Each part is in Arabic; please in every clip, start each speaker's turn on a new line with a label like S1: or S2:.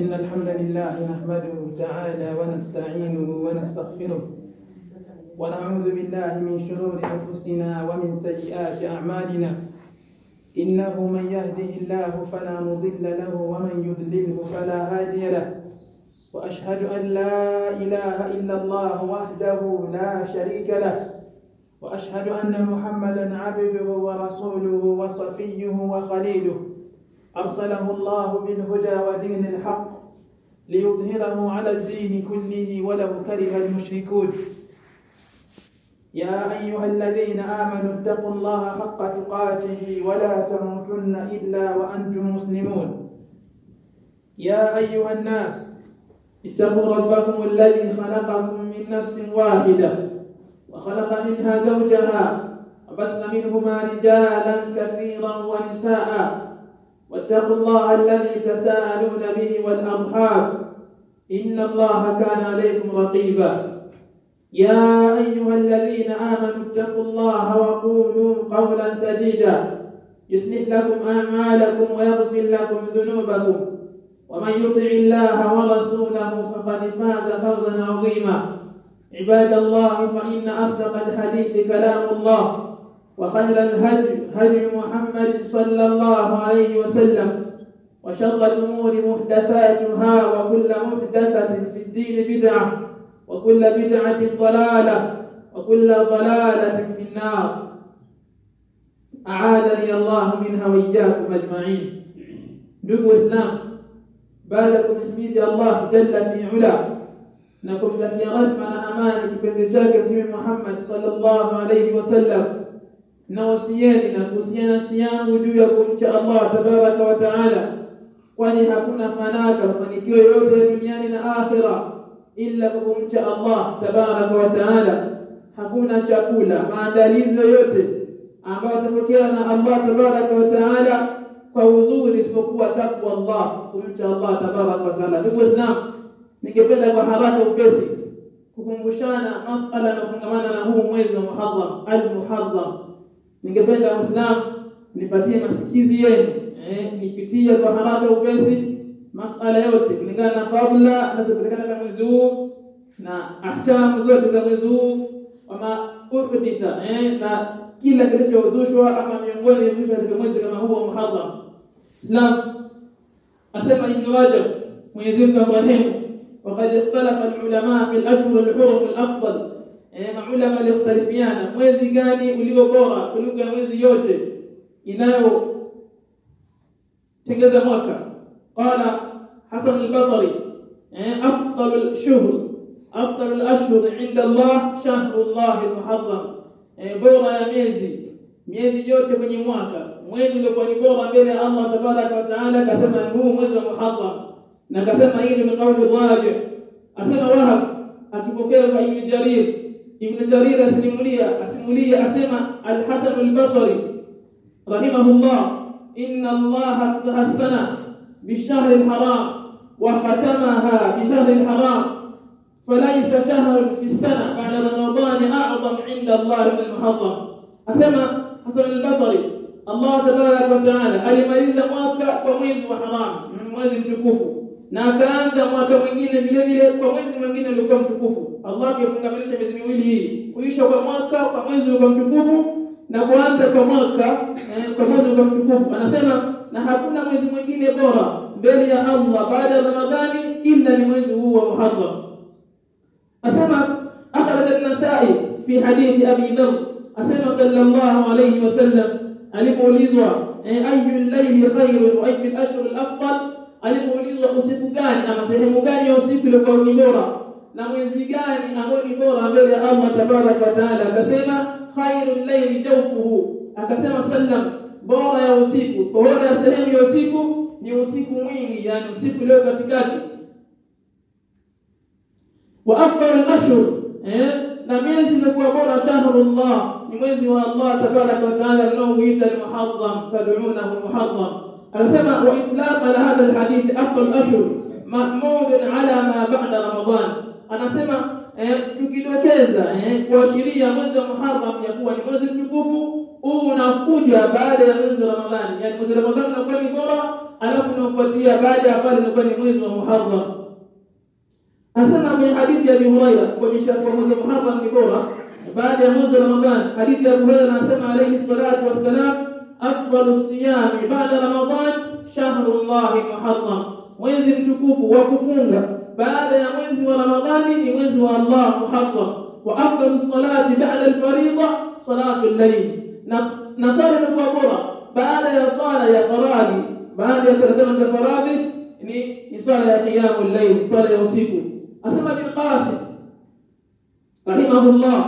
S1: إن الحمد لله نحمده تعالى ونستعينه ونستغفره. ونعوذ بالله من شرور أنفسنا ومن سيئات أعمالنا. إنه من يهده الله فلا مضل له ومن يضلله فلا هادي له. وأشهد أن لا إله إلا الله وحده لا شريك له. وأشهد أن محمدا عبده ورسوله وصفيه وخليله. أرسله الله بالهدى ودين الحق. ليظهره على الدين كله ولو كره المشركون. يا أيها الذين آمنوا اتقوا الله حق تقاته ولا تموتن إلا وأنتم مسلمون. يا أيها الناس اتقوا ربكم الذي خلقكم من نفس واحدة وخلق منها زوجها وبث منهما رجالا كثيرا ونساء. واتقوا الله الذي تساءلون به والأرحام إن الله كان عليكم رقيبا. يا أيها الذين آمنوا اتقوا الله وقولوا قولا سديدا. يصلح لكم أعمالكم ويغفر لكم ذنوبكم. ومن يطع الله ورسوله فقد فاز فوزا عظيما. عباد الله فإن أصدق الحديث كلام الله وخير الهدي هدي محمد صلى الله عليه وسلم. وشر الأمور محدثاتها وكل محدثة في الدين بدعة وكل بدعة ضلالة وكل ضلالة في النار. أعادني الله منها وإياكم أجمعين. دوب إسلام بادكم إحميد الله جل في علا نكم لكي رحمة أمانة في محمد صلى الله عليه وسلم. نوسياني نكوسيانا سيام وجوية كل الله تبارك وتعالى. Kwani hakuna fanaka mafanikio yoyote duniani na akhira illa kwa kumcha Allah tabaraka wa taala. Hakuna chakula maandalizi yoyote ambayo atapokea na Allah tabaraka wa taala kwa uzuri isipokuwa takwa Allah kumcha Allah tabaraka wa taala. Ndugu Waislamu ningependa kwa haraka upesi kukumbushana masala yanayofungamana na huu mwezi wa Muharram al-Muharram. Ningependa Waislamu nipatie masikizi yenu eh, nipitie kwa haraka upesi masala yote kulingana na fadhila zinazopatikana na mwezi huu na ahkamu zote za mwezi huu wama uhditha eh, na kila kilichozushwa ama miongoni vilivyozushwa katika mwezi kama huu wa Muharram. Islam asema Ibn Rajab, Mwenyezi Mungu amrehemu, waqad ikhtalafa alulama fi alashhur alhurum alafdal, eh, maulama walihtalifiana mwezi gani ulio bora kuliko mwezi yote inayo تكلم ذهوك قال حسن البصري إيه، أفضل الشهر أفضل الأشهر عند الله شهر الله المحرم. إيه، بورا يا ميزي. ميزي جوتي كني مواكا. ميزي كني بورا بين الله تبارك وتعالى كسما هو مزر محرم. نكسما إيدي من قول الراجع أسمى وهب. أتبكير وإبن جرير. ابن جرير أسلمولية أسلمولية أسمى الحسن البصري رحمه الله. إن الله أسفنا بالشهر الحرام وختمها بشهر الحرام. فليس شهر في السنة بعد رمضان أعظم عند الله من المحظم أسمى حسن البصري. الله تبارك وتعالى. أي ما يزا مواكا قويز وحرام. من مواز تكوفو ناكاندا مواكا مجينة بلبلة قويز مجينة لكم تكوفو الله يفنك بلشة بذن ويلي ويشا مواكا قويز لكم تكوفو na kuanza kwa mwaka eh, kwa mwezi uliokuwa mtukufu anasema na hakuna mwezi mwingine bora mbele ya Allah baada ya Ramadhani illa ni mwezi huu wa Muharram asema akhraj an-Nasa'i fi hadithi Abi Dharr asema sallallahu alayhi wasallam alipoulizwa ayu layli khairun wa ayu al-ashhur al-afdal alipoulizwa usiku gani ama sehemu gani ya usiku ilikuwa ni bora na mwezi gani ambao ni bora mbele ya Allah tabaraka wa taala akasema خير الليل جوفه. أكسما سلم بورا يا وسيف فهنا سهم يا وسيف يوسيك مين؟ يعني وسيك اللي هو كاتكاتي وأفضل الأشهر. لم ينزل بورا شهر الله. يميز الله تبارك وتعالى أنه يجى المحظم تدعونه المحظم أسمع وإطلاق على هذا الحديث أفضل الأشهر. محمود على ما بعد رمضان. أنا سمع eh, tukidokeza eh, kuashiria mwezi wa Muharram ya kuwa ni mwezi mtukufu unakuja baada ya mwezi wa Ramadhani yani mwezi wa Ramadhani unakuwa ni bora alafu unafuatia baada ya pale unakuwa ni mwezi wa Muharram Asema kwenye hadithi ya Abu Huraira kuonyesha kwa mwezi wa Muharram ni bora baada ya mwezi wa Ramadhani hadithi ya Abu Huraira anasema alayhi salatu wassalam afdalu siyami baada Ramadhan shahrullah Muharram mwezi mtukufu wa kufunga فهذا يا مزي رمضان يمزي الله محقق وأفضل الصلاة بعد الفريضة صلاة الليل. نصار فهذا يا صالة يا فراغي. فهذا يا عند فرادي يعني يصال يا قيام الليل. صلاة يوصيكم أسمى بن قاسم رحمه الله.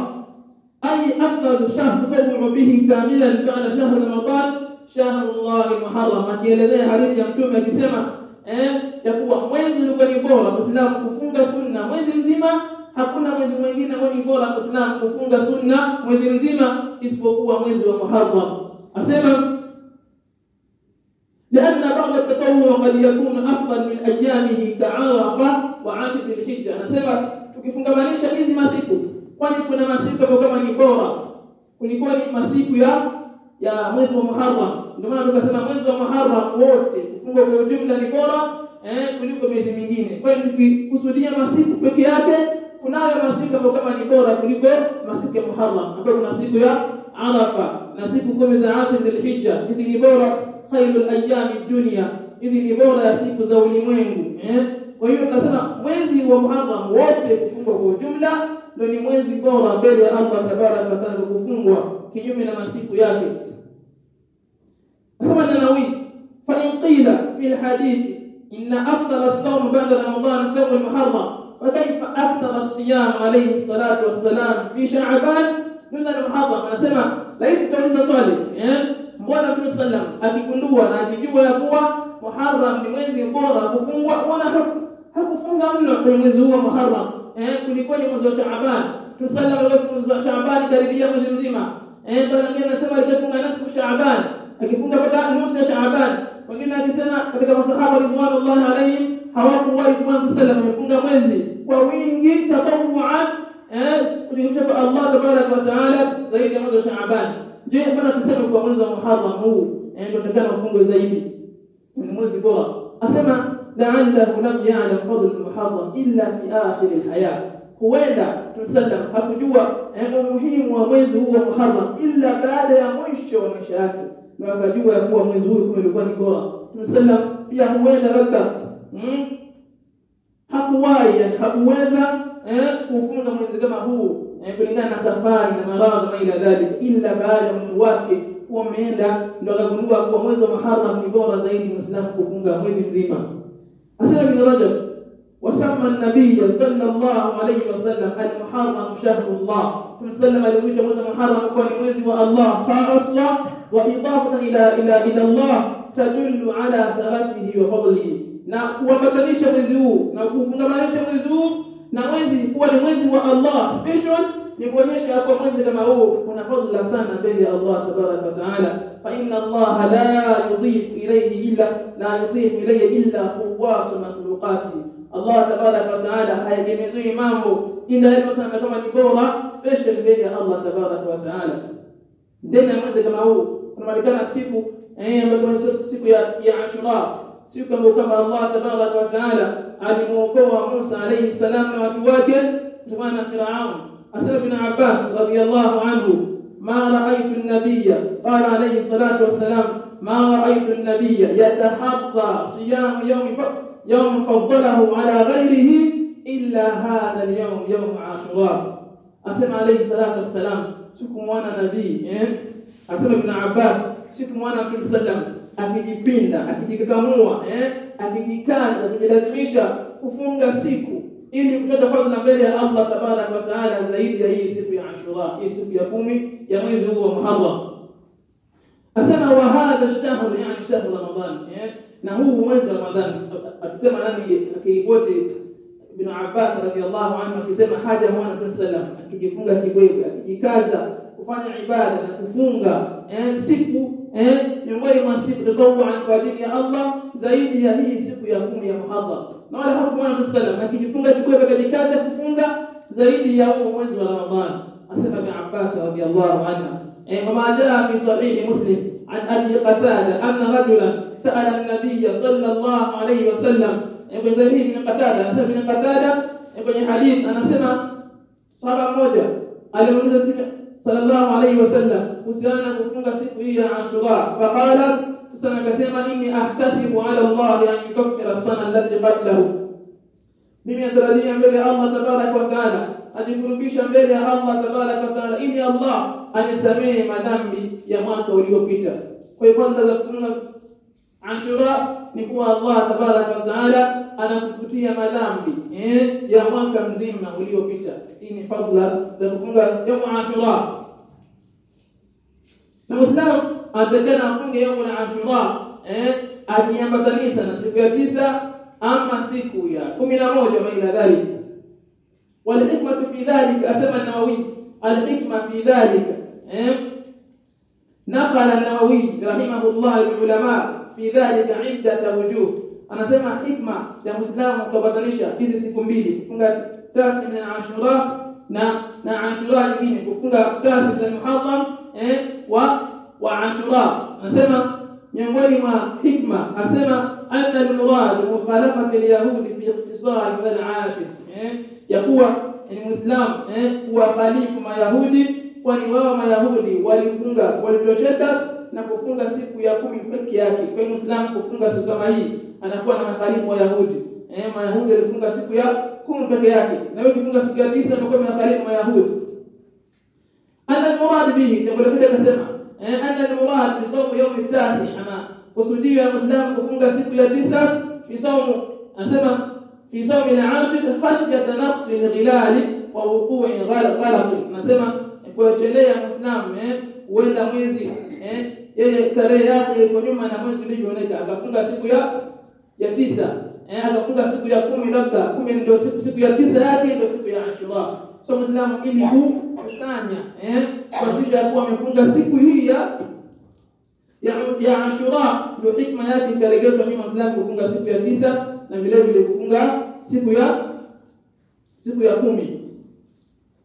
S1: أي أفضل شهر تجمع به كاملا كان شهر رمضان؟ شهر الله المحرم. ما كي لديه حديث يمتوم يكسمه eh ya kuwa mwezi ulikuwa ni bora muislamu kufunga sunna mwezi mzima hakuna mwezi mwingine ambao ni bora muislamu kufunga sunna mwezi mzima isipokuwa mwezi wa muharram asema لأن بعض التطوع قد يكون أفضل من أيامه كعرفة وعاشر ذي الحجة anasema tukifungamanisha hizi masiku kwani kuna masiku ambayo kama ni bora kulikuwa ni masiku ya ya mwezi wa Muharram ndio maana tukasema mwezi wa Muharram wote kufunga kwa ujumla ni bora eh kuliko miezi mingine. Kwa hiyo tukikusudia masiku peke yake kunayo masiku ambayo kama ni bora kuliko masiku ya Muharram ambayo kuna siku ya Arafa na siku kumi za Ashir Dhulhijja. hizi ni bora khairul ayami dunya. Hizi ni bora ya siku za ulimwengu eh. Kwa hiyo tunasema mwezi wa Muharram wote kufungwa kwa ujumla ndio ni mwezi bora mbele ya Allah tabaraka wa taala kufungwa kinyume na masiku yake كما النووي. فإن قيل في الحديث إن أفضل الصوم بعد رمضان صوم المحرم فكيف أفضل الصيام عليه الصلاة والسلام في شعبان من المحرم؟ أنا سمع لا يمكن أن تصلي يعني مولا في السلام أتي كلوة أتي جوة يا قوة محرم لمنزل قوة أكفوة وأنا حكم هكو فنجا منه كل مزه هو محرم. إيه؟ كل كوني مزه شعبان. تسلم الله مزه شعبان كاربية مزه مزيمة إيه؟ بنا جينا سمع كيف نسخ شعبان. Akifunga mpaka nusu ya Shaaban wengine akisema katika masahaba ridwanullahi alayhim hawakuwahi kuwa Mtume sallam amefunga mwezi kwa wingi tatawuan eh kujikusha kwa Allah tabaraka wa taala zaidi ya mwezi wa Shaaban je mbona tuseme kwa mwezi wa Muharram huu eh ndio tutakana mfungo zaidi ni mwezi bora asema la'allahu lam ya'lam fadl al-muharram illa fi akhir al-hayat huenda tusallam hakujua umuhimu wa mwezi huu wa Muharram illa baada ya mwisho wa maisha yake na akajua ya kuwa mwezi huu kumbe ni bora. Tunasema pia huenda labda hmm? hakuwahi yani hakuweza eh, kufunga mwezi kama huu eh, kulingana na safari na maradhi na ila dhalika, ila baada ya umri wake kuwa umeenda, ndo akagundua kuwa mwezi wa Muharram ni bora zaidi muislamu kufunga mwezi mzima. Asema Ibn Rajab wasama an-nabiy sallallahu alayhi wasallam al-muharram shahrullah, Mtume sallam aliuisha mwezi wa Muharram kuwa ni mwezi wa Allah fa وإضافة إلى إلى إلى الله تدل على شرفه وفضله. نا ومتنيش مزيو. نا كوفنا ما نيش مزيو. نا مزي هو المزي هو الله. Special. يقولش يا أبو مزي كما هو. كنا فضل لسانا بين الله تبارك وتعالى. فإن الله لا يضيف إليه إلا لا يضيف إليه إلا خواص مخلوقاته. الله تبارك وتعالى هذا مزي ما هو إن هذا مثلا كما نقوله special بين الله تبارك وتعالى. دنا مزي كما هو. Kunapatikana siku eh ambayo siku ya ya Ashura siku ambayo kama Allah tabaraka wa taala alimuokoa Musa alayhi salam na watu wake kutokana na Firaun asema ibn Abbas radiyallahu anhu ما رأيت النبي قال عليه الصلاة والسلام ما رأيت النبي يتحضى صيام يوم يوم فضله على غيره إلا هذا اليوم يوم عاشوراء أسمع عليه الصلاة والسلام سكم وأنا نبي أسمع ابن عباس سكم وأنا مtume sallam akijipinda akijikakamua eh akijikaza kujilazimisha kufunga siku ili kupata fadhila mbele ya Allah tabarak wa taala zaidi ya hii siku ya Ashura hii siku ya kumi ya mwezi huu wa Muharram asema wa hadha ash-shahr yani shahr Ramadhan eh na huu mwezi wa Ramadhan akisema nani akiripoti Ibn Abbas radhiallahu anhu akisema haja mwana Mtume sallam akijifunga kibwebwe akijikaza kufanya ibada na kufunga eh, siku eh, miongoni mwa siku tatawuan kwa ajili ya Allah zaidi ya hii siku ya kumi ya Muharram na wala hakumwona Mtume sallam akijifunga kibwebwe akijikaza kufunga zaidi ya huu mwezi wa Ramadhan asema Ibn Abbas radhiallahu anhu وما جاء في صحيح مسلم عن ابي قتاده ان رجلا سال النبي صلى الله عليه وسلم ابن صحيح بن قتاده anasema ibn qatada kwenye hadith anasema sahaba mmoja alimuuliza mtume sallallahu alayhi wasallam kuhusiana na kufunga siku hii ya Ashura faqala sasa akasema inni ahtasibu ala Allah an yukaffira sana allati qablahu mimi natarajia mbele ya Allah tabaraka wa taala ajikurubisha mbele ya Allah tabaraka wa taala ili Allah anisamehe madhambi ya mwaka uliopita kwa hiyo kwanza za kufunga Ashura ni kuwa Allah tabaraka wa taala anakufutia madhambi eh, ya mwaka mzima uliopita. Hii ni fadhila za kufunga yaumu Ashura. Na Muislamu atakana afunge yaumu Ashura eh, akiambatanisha na siku ya tisa ama siku ya kumi na moja wa ila dhalik. والحكمة في ذلك أسمى النووي الحكمة في ذلك نقل النووي رحمه الله العلماء في ذلك عدة وجوه anasema hikma ya Muislamu kubatanisha hizi siku mbili kufunga tasi na Ashura na na Ashura nyingine kufunga tasi za Muharram eh wa wa Ashura anasema miongoni mwa hikma asema anna al-murad mukhalafati al-yahudi fi iqtisar al-ashir eh ya kuwa ni Muislamu eh kuwakhalifu mayahudi kwani wao mayahudi walifunga walitosheka na kufunga siku ya kumi peke yake kwa Muislamu kufunga siku kama hii anakuwa na makhalifu Wayahudi. Eh, Mayahudi walifunga siku ya kumi peke yake. Na wewe ukifunga siku ya tisa unakuwa makhalifu wa Yahudi. Ana murad bihi, jambo la pili akasema, eh, ana murad bi sawm yawm at-tasi ama kusudia Muislamu kufunga siku ya tisa fi sawm anasema fi sawm al-ashir khashyata naqs al-ghilal wa wuqu'i ghalaq. Anasema kuchelea Muislamu eh, huenda mwezi eh, yeye tarehe yake iko nyuma na mwezi ulivyooneka akafunga siku ya ya tisa. Eh akafunga siku ya kumi labda kumi ndio siku, siku ya tisa yake ndio siku ya Ashura. So Muislamu ili kukusanya eh kuhakikisha kuwa amefunga siku hii ya ya, ya Ashura ndio hikma yake ikaregeshwa mimi Muislamu kufunga siku ya tisa na vile vile kufunga siku ya siku ya kumi.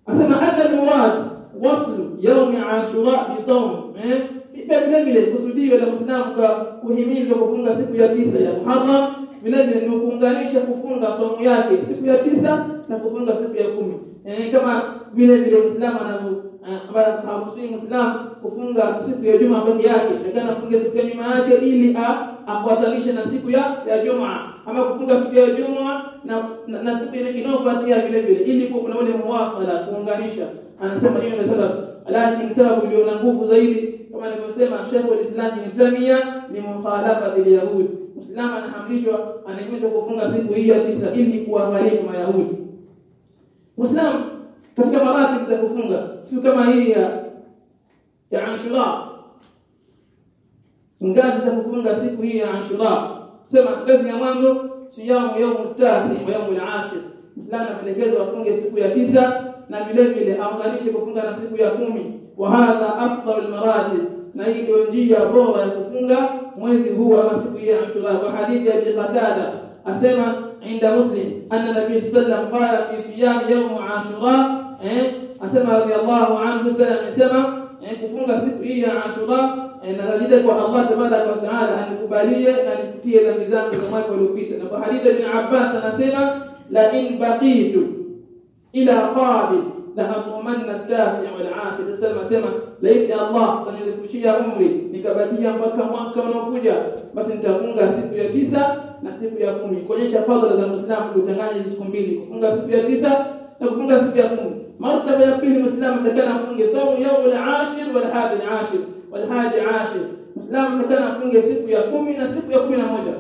S1: Asema anna al-murad waslu yawm Ashura bi sawm eh pia vile vile kusudio la Muislamu kwa kuhimizwa kufunga siku ya tisa ya Muharram. Vile vile ni kuunganisha kufunga somo yake siku ya tisa na kufunga siku ya kumi. Yani kama vile vile Muislamu anavyo haruhusiwi Muislamu kufunga siku ya Juma peke yake lakini afunge siku ya Juma yake ili afuatanishe na siku ya ya Juma. Ama kufunga siku ya Juma na, na, na siku inayofuatia vile vile ili kuna ule muwasala kuunganisha. Anasema hiyo ndio sababu. Lakini sababu iliyo na nguvu zaidi kama alivyosema Sheikh al-Islam Ibn Taymiyyah ni mukhalafati al-yahud. Muislamu anahamishwa anahimizwa kufunga siku hii ya tisa ili kuwahalifu mayahudi. Muislamu katika marati za kufunga siku kama hii ya ya Ashura. Ngazi za kufunga siku hii ya Ashura. Sema ngazi ya mwanzo siyamu yaumu tasi wa yaumu al-ashir. Muislamu anaelekezwa afunge siku ya tisa na vile vile aunganishe kufunga na siku ya kumi وهذا أفضل المراتب. ما يجي بورا يكفنغا مويزي هو مسكوية عشراء وحديث أبي قتادة أسمى عند مسلم أن النبي صلى الله عليه وسلم قال في صيام يوم عاشوراء إيه؟ أسمى رضي الله عنه السلام أسمى إيه؟ كفنغا سكوية عاشراء أن رجلك الله تبارك وتعالى أن يكبالية أن يكتية لنبزان كمات ولوبيت وحديث ابن عباس أسمى لئن بقيت إلى قابل لأصومن التاسع والعاشر السلمة سمى ليس الله تنذفشي أمري نكبتي أمبكا مؤكا ونوكوجا بس انتفونغا سيكو يتيسا نسيكو يكومي كل شيء فضل هذا المسلم كتنغاني جزكم بيلي. كفونغا سيكو يتيسا نكفونغا سيكو يكومي مرتبة يبقي المسلم أنت كان أفونغا سوم يوم العاشر والحادي العاشر والحادي عاشر. مسلم أنت كان أفونغا سيكو يكومي نسيكو يكومي نموجا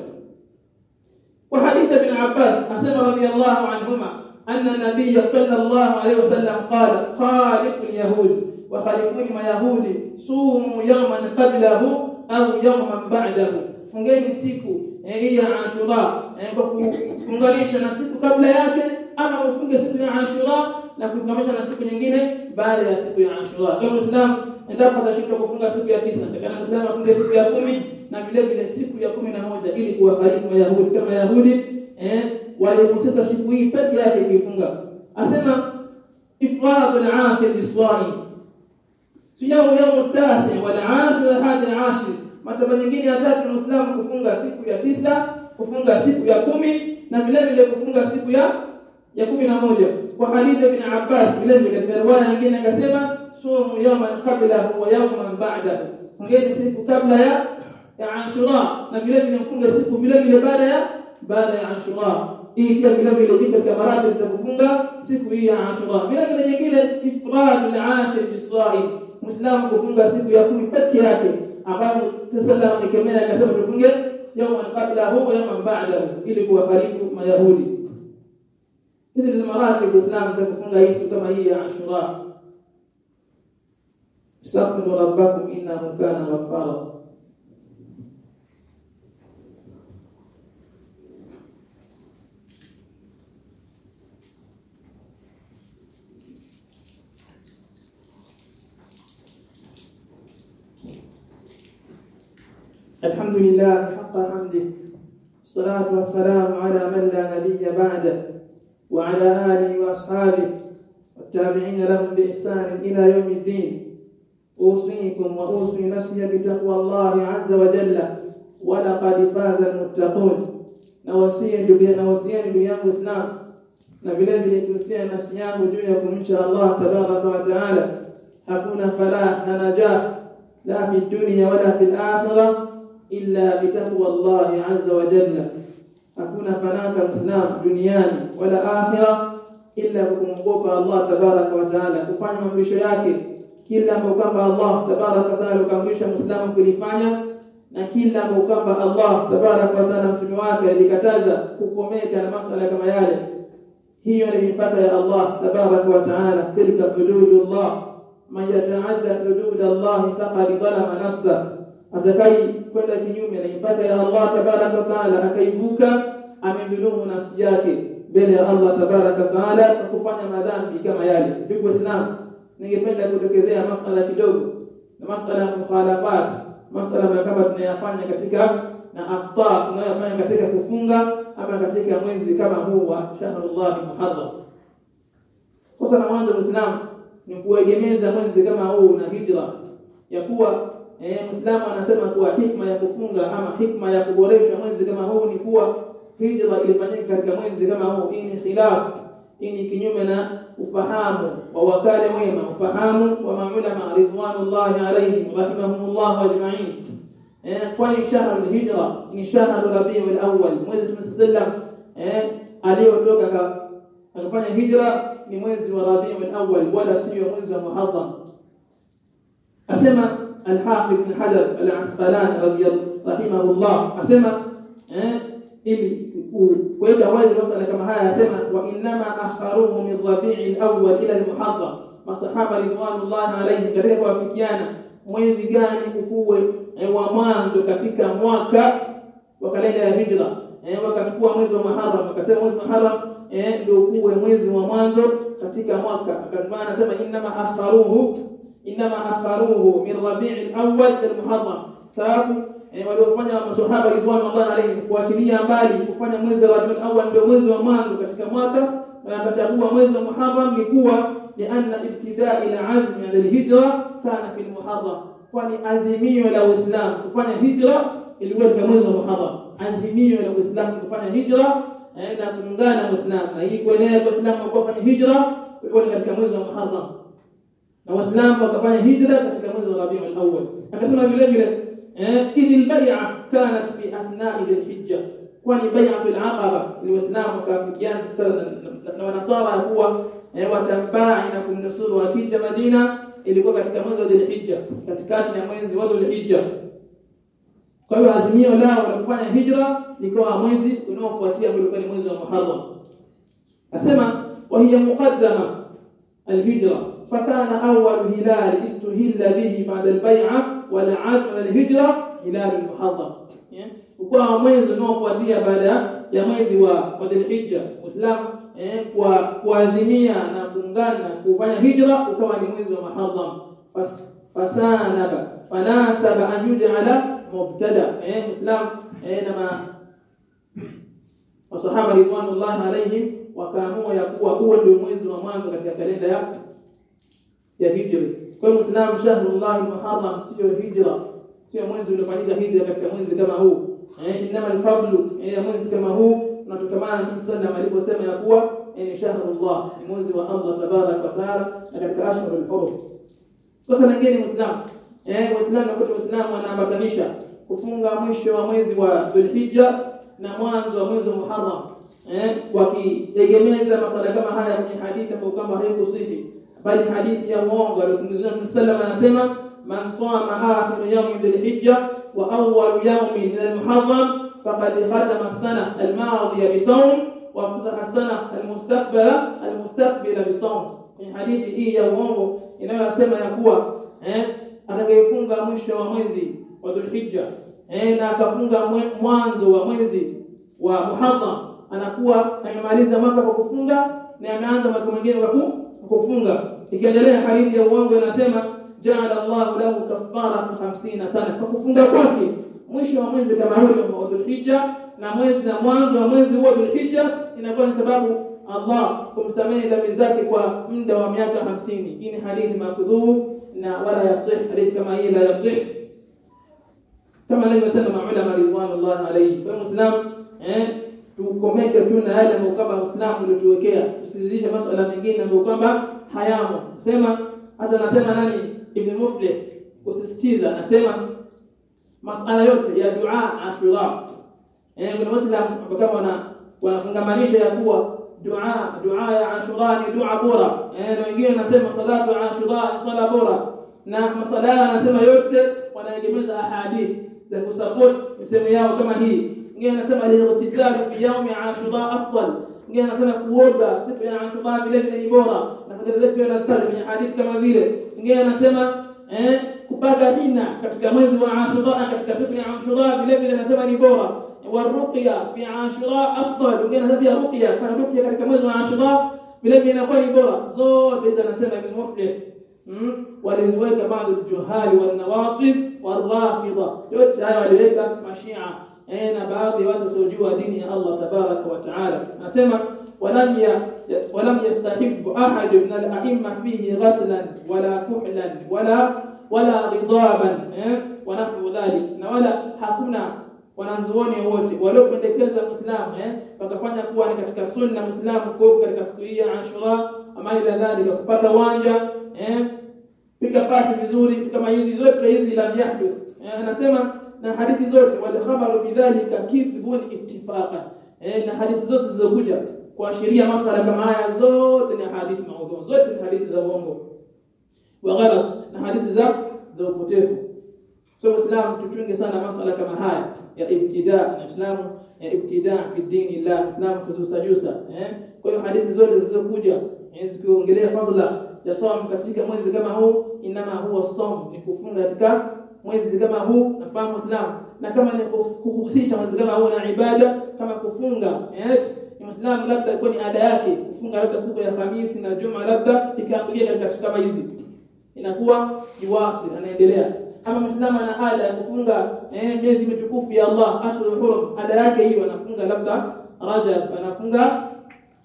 S1: وحديث ابن عباس أسلم رضي الله عنهما. أن النبي صلى الله عليه وسلم قال خالف اليهود وخالفون ما يهودي صوموا يوما قبله أو يوما بعده. فنجيني سيكو هي عاشوراء يعني كوكو كونغاليش أنا سيكو قبل ياكي أنا مفهوم سيكو عاشوراء لكن كما أنا سيكو نجينة بعد يا سيكو عاشوراء كما الإسلام أنت أخذ شيء كوكو فنجا سيكو يا تيسنا كان الإسلام فنجا سيكو يا كومي نعمل لك سيكو يا كومي نعمل لك إلي هو خالف ما يهودي كما يهودي walihusika siku hii peke yake kuifunga. Asema ifradu al-asir biswani siyamu yaumu tasi wal ashir hadi al ashir mataba nyingine ya tatu muislamu kufunga siku ya tisa kufunga siku ya kumi na vile vile kufunga siku ya ya kumi na moja. Kwa hadithi ibn Abbas vile vile katika riwaya nyingine akasema sumu yawman qablahu wa yawman ba'dahu. Fungeni siku kabla ya ya Ashura na vile vile mfunge siku vile vile baada ya baada ya Ashura hii pia vile vile iko katika maratib za siku hii ya Ashura vile vile nyingine ifradul ashir bisaim muislamu kufunga siku ya kumi pekee yake ambapo sallallahu alikemea akasema tufunge yawman qablahu wa yawman ba'dahu ili kuwafarifu mayahudi hizi ndizo maratib Uislamu za kufunga hii siku kama hii ya Ashura astaghfiru rabbakum innahu kana ghaffara الحمد لله حق حمده. الصلاة والسلام على من لا نبي بعده وعلى آله وأصحابه والتابعين لهم بإحسان إلى يوم الدين. أوصيكم وأوصي نفسي بتقوى الله عز وجل. ولقد فاز المتقون. نوصي ndugu yangu Islam na vile vile kuhusia nafsi yangu juu ya kumcha Allah tabaraka wa la fi dunya wala fil akhirah illa bitaqwa Allah azza wa jalla. Hakuna fanaka muislam duniani wala akhira illa kumwogopa Allah tabaraka wa taala kufanya maamrisho yake. Kila ambapo kwamba Allah tabaraka wa taala ukamrisha muislamu kulifanya na kila ambapo kwamba Allah tabaraka wa taala mtume wake alikataza kukomeka na masala kama yale. Hiyo ni mipaka ya Allah tabaraka wa taala. Tilka hududullah man yataadda hudud Allah faqad dhalama nafsahu atakaye kwenda kinyume na mipaka ya Allah tabaraka wa taala. Akaivuka amemdhulumu nafsi yake mbele ya Allah tabaraka wa taala kwa kufanya madhambi kama yale. Ndugu waislamu ningependa kutokezea masala kidogo. Na masala ya mukhalafat masala kama tunayafanya katika na afta tunayofanya katika kufunga ama katika mwezi kama huu wa shahrullah muharram. Kosa la mwanzo muislamu ni kuegemeza mwezi kama huu na hijra. Ya kuwa eh, muislamu anasema kuwa hikma ya kufunga ama hikma ya kuboresha mwezi kama huu ni kuwa hijra ilifanyika katika mwezi kama huu. Hii ni khilaf hii ni kinyume na ufahamu wa wakale wema ufahamu wa maulama ridwanullahi rahimahum rahimahumullah ajma'in. Eh kwani shahru alhijra ni shahru rabiul awwal mwezi tumesallam eh aliyotoka akafanya hijra ni mwezi wa rabiul awwal wala sio mwezi wa muharram. Asema al-hafidh ibn hajar al-asqalani rahimahullah asema eh ili kuweka wazi masala kama haya asema wa inma akharuhu min rabi'il awwal ila al-muharram masahaba ridwanullah alayhim katika kuafikiana mwezi gani ukuwe wa mwanzo katika mwaka wa kalenda ya hijra eh wakachukua mwezi wa muharram wakasema mwezi wa muharram eh ndio ukuwe mwezi wa mwanzo katika mwaka akasema anasema inma akharuhu إنما أخروه من ربيع الأول للمحرم سبب يعني ولو فنى الصحابة رضوان الله عليهم واتليا بالي وفنى منذ ربيع الأول بمنذ ومان وكتك ماتا ونبتغوا منذ المحرم لقوة لأن ابتداء العزم عند الهجرة كان في المحرم. فأني أزمي لو اسلام وفنى هجرة اللي قلت منذ المحرم. أزمي لو اسلام وفنى هجرة عند من قال الإسلام. أي قلنا الإسلام وقفنا هجرة يقول لك منذ المحرم. na waislamu wakafanya hijra katika mwezi wa Rabiul Awwal. Akasema vile vile eh, idil bai'a kanat fi athna'i dhil hijja, kwani bai'atul aqaba ni waislamu wakaafikiana sana na wanaswara kuwa eh, na kumnusuru wakija Madina, ilikuwa katika mwezi wa Dhulhijja, katikati ya mwezi wa Dhulhijja. Kwa hiyo azimio lao la kufanya hijra likawa mwezi unaofuatia ulikuwa ni mwezi wa Muharram. Asema wa hiya muqaddama alhijra fakana awwal hilal istuhilla bihi ba'da albay'a والعزم على الهجرة هلال المحرم ukawa mwezi unaofuatia baada ya mwezi wa Dhulhijja Uislamu eh, kwa kuazimia na kuungana kufanya hijra ukawa ni mwezi wa Muharram fasanaba fanasaba an yuj'ala mubtada eh Uislamu eh, na ma wasahaba ridwanullahi alaihim wakaamua ya kuwa huo ndio mwezi wa mwanzo katika kalenda ya ya hijra. kwa hiyo Muislamu shahrullah muharram sio hijra. Sio mwezi uliofanyika hijra katika mwezi kama huu. Eh inama alfadlu ya mwezi kama huu. Unatokamana na Mtume sallallahu aliposema ya kuwa ni shahrullah ni mwezi wa Allah tabarak wa taala na katika ashhurul hurum kosa lingine Muislamu eh Waislamu nakuta Muislamu anaambatanisha kufunga mwisho wa mwezi wa Dhulhijja na mwanzo wa mwezi wa Muharram. Eh wakiegemeza masuala kama haya kwenye hadithi ambayo kwamba haikusihi bali hadithi ya mwongo aliyosimuliwa Mtume sallallahu anasema man sama akhir yawm dhulhijja wa awwal yawm min al-muharram faqad khatama as-sana al-madhiya bi sawm wa ftataha as-sana al-mustaqbala al-mustaqbila kwenye hadithi hii ya uongo inayosema ya kuwa eh atakayefunga mwisho wa mwezi wa Dhulhijja eh na akafunga mwanzo wa mwezi wa Muharram anakuwa amemaliza mwaka kwa kufunga na ameanza mwaka mwingine kwa kufunga ikiendelea hadithi ya uongo inasema ja'ala Allah lahu kaffara 50 sana. Kwa kufunga kwake mwisho wa mwezi kama huu wa Dhulhijja na mwezi na mwanzo wa mwezi huo Dhulhijja inakuwa ni sababu Allah kumsamehe dhambi zake kwa muda wa miaka 50 hii ni hadithi makdhub na wala yasih hadithi kama hii la yasih kama alivyosema maulama ridwanullah alayhi kwa muslim eh tukomeke tu na yale ambayo kwamba Uislamu ulituwekea tusizidishe masuala mengine ambayo kwamba hayamo. Sema hata nasema nani? Ibn muflih kusisitiza anasema masala yote ya dua ashura eh ibn waislamu kama wana wanafungamanisha ya kuwa dua dua ya ashura ni dua bora. Eh na wengine nasema salatu ashura ni sala bora. Na masala anasema yote wanaegemeza ahadith za kusupport misemo yao kama hii. Mwingine anasema al-ightisalu fi yawmi ashura afdal mwingine anasema kuoga siku ya ashura vile vile ni bora na zake pia nazitaja kwenye hadithi kama zile mwingine anasema eh kupaka hina katika mwezi wa ashura katika siku ya ashura vile vile anasema ni bora والرقيه في عاشوراء افضل وقلنا هذه رقيه كان رقيه katika mwezi wa ashura vile vile inakuwa ni bora zote hizo anasema ibn muflih waliziweka baadhi الجهال والنواصب والرافضه yote haya waliweka mashia eh na baadhi ya watu wasiojua dini ya Allah tabaraka wa taala anasema ولم ولم يستحب احد من الائمه فيه غسلا ولا كحلا ولا ولا غضابا ونحو ذلك na wala hakuna wanazuoni wote waliopendekeza Muislamu eh wakafanya kuwa ni katika sunna Muislamu kuoga katika siku hii ya Ashura ama ila dhalika kupata wanja eh piga pasi vizuri kama hizi zote hizi la yahduth eh, anasema na hadithi zote wal khabaru bidhalika kidhbun ittifaqan. Eh, na hadithi zote zilizokuja kuashiria masuala kama haya zote ni hadithi maudhu zote ni hadithi za uongo. Wa ghalat na hadithi za za upotevu. So Uislamu tuchunge sana masuala kama haya ya ibtida na Uislamu ya ibtida fi dini la Uislamu kuzusajusa eh. Kwa hiyo hadithi zote zilizokuja zikiongelea fadhila ya saum katika mwezi kama huu inama huwa saum ni kufunga katika mwezi kama huu nafahamu Muislamu. Na kama ni kuhusisha mwezi kama huu na ibada kama kufunga eh Muislamu labda ilikuwa ni ada yake kufunga labda siku ya Hamisi na Juma labda ikaangukia katika siku kama hizi inakuwa jiwasi anaendelea. Kama Muislamu ana ada ya kufunga eh miezi mitukufu ya Allah ashhurul hurum ada yake hiyo anafunga labda Rajab anafunga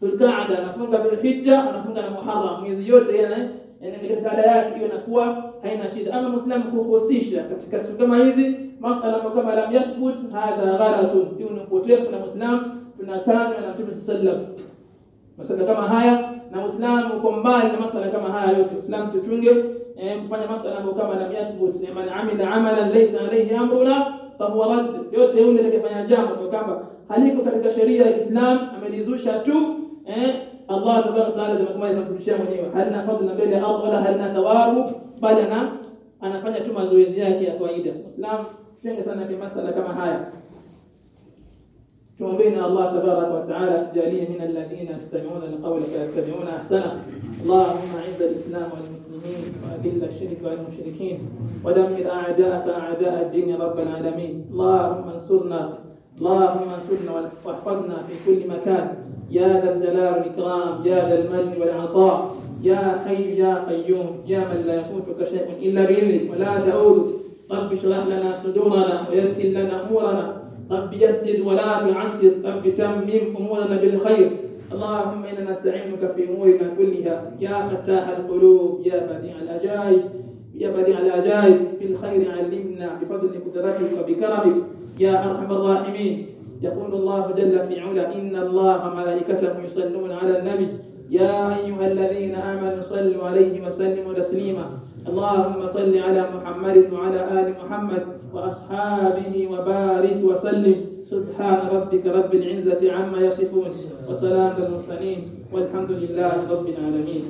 S1: Dhulqa'da anafunga Dhulhijja anafunga na Muharram miezi yote yana yani katika yake hiyo inakuwa haina shida. Ama Muislamu kuhusisha katika siku kama hizi masala kama lam yathbut hadha gharatun. Hiyo ni upotefu na Muislamu tunakana na Mtume sallallahu masala kama haya na Muislamu uko mbali na masala kama haya yote. Muislamu tuchunge kufanya masala ambayo kama lam yathbut. Man amila amalan laysa alayhi amruna fahuwa rad. Yote yule atakayefanya jambo kwamba haliko katika sheria ya Kiislamu amelizusha tu eh Allah tabaraka taala anakumali kumrudishia mwenyewe halina fadhila mbele ya Allah wala halina thawabu bali ana anafanya tu mazoezi yake ya kawaida Muislamu tenge sana kwa masala kama haya توبينا الله تبارك وتعالى تجعليه من الذين يستمعون القول فيتبعون أحسنه. اللهم أعز الإسلام والمسلمين وأذل الشرك والمشركين ودمر أعداءك أعداء الدين رب العالمين. اللهم انصرنا اللهم انصرنا واحفظنا في كل مكان. يا ذا الجلال والإكرام يا ذا المن والعطاء يا حي يا قيوم يا من لا يفوتك شيء إلا بإذنك. ولا تعود. رب اشرح لنا صدورنا ويسر لنا أمورنا. رب يسر ولا تعسر. رب تمم أمورنا بالخير. اللهم إنا نستعينك في أمورنا كلها. يا فتاح القلوب يا بديع العجائب يا بديع العجائب في الخير علمنا بفضل قدرتك وبكرمك. يا أرحم الراحمين. يقول الله جل في علا إن الله ملائكته يصلون على النبي. يا أيها الذين آمنوا صلوا عليه وسلموا تسليما. اللهم صل على محمد وعلى آل محمد وأصحابه وبارك وسلم. سبحان ربك رب العزة عما يصفون. وسلام المرسلين والحمد لله رب العالمين.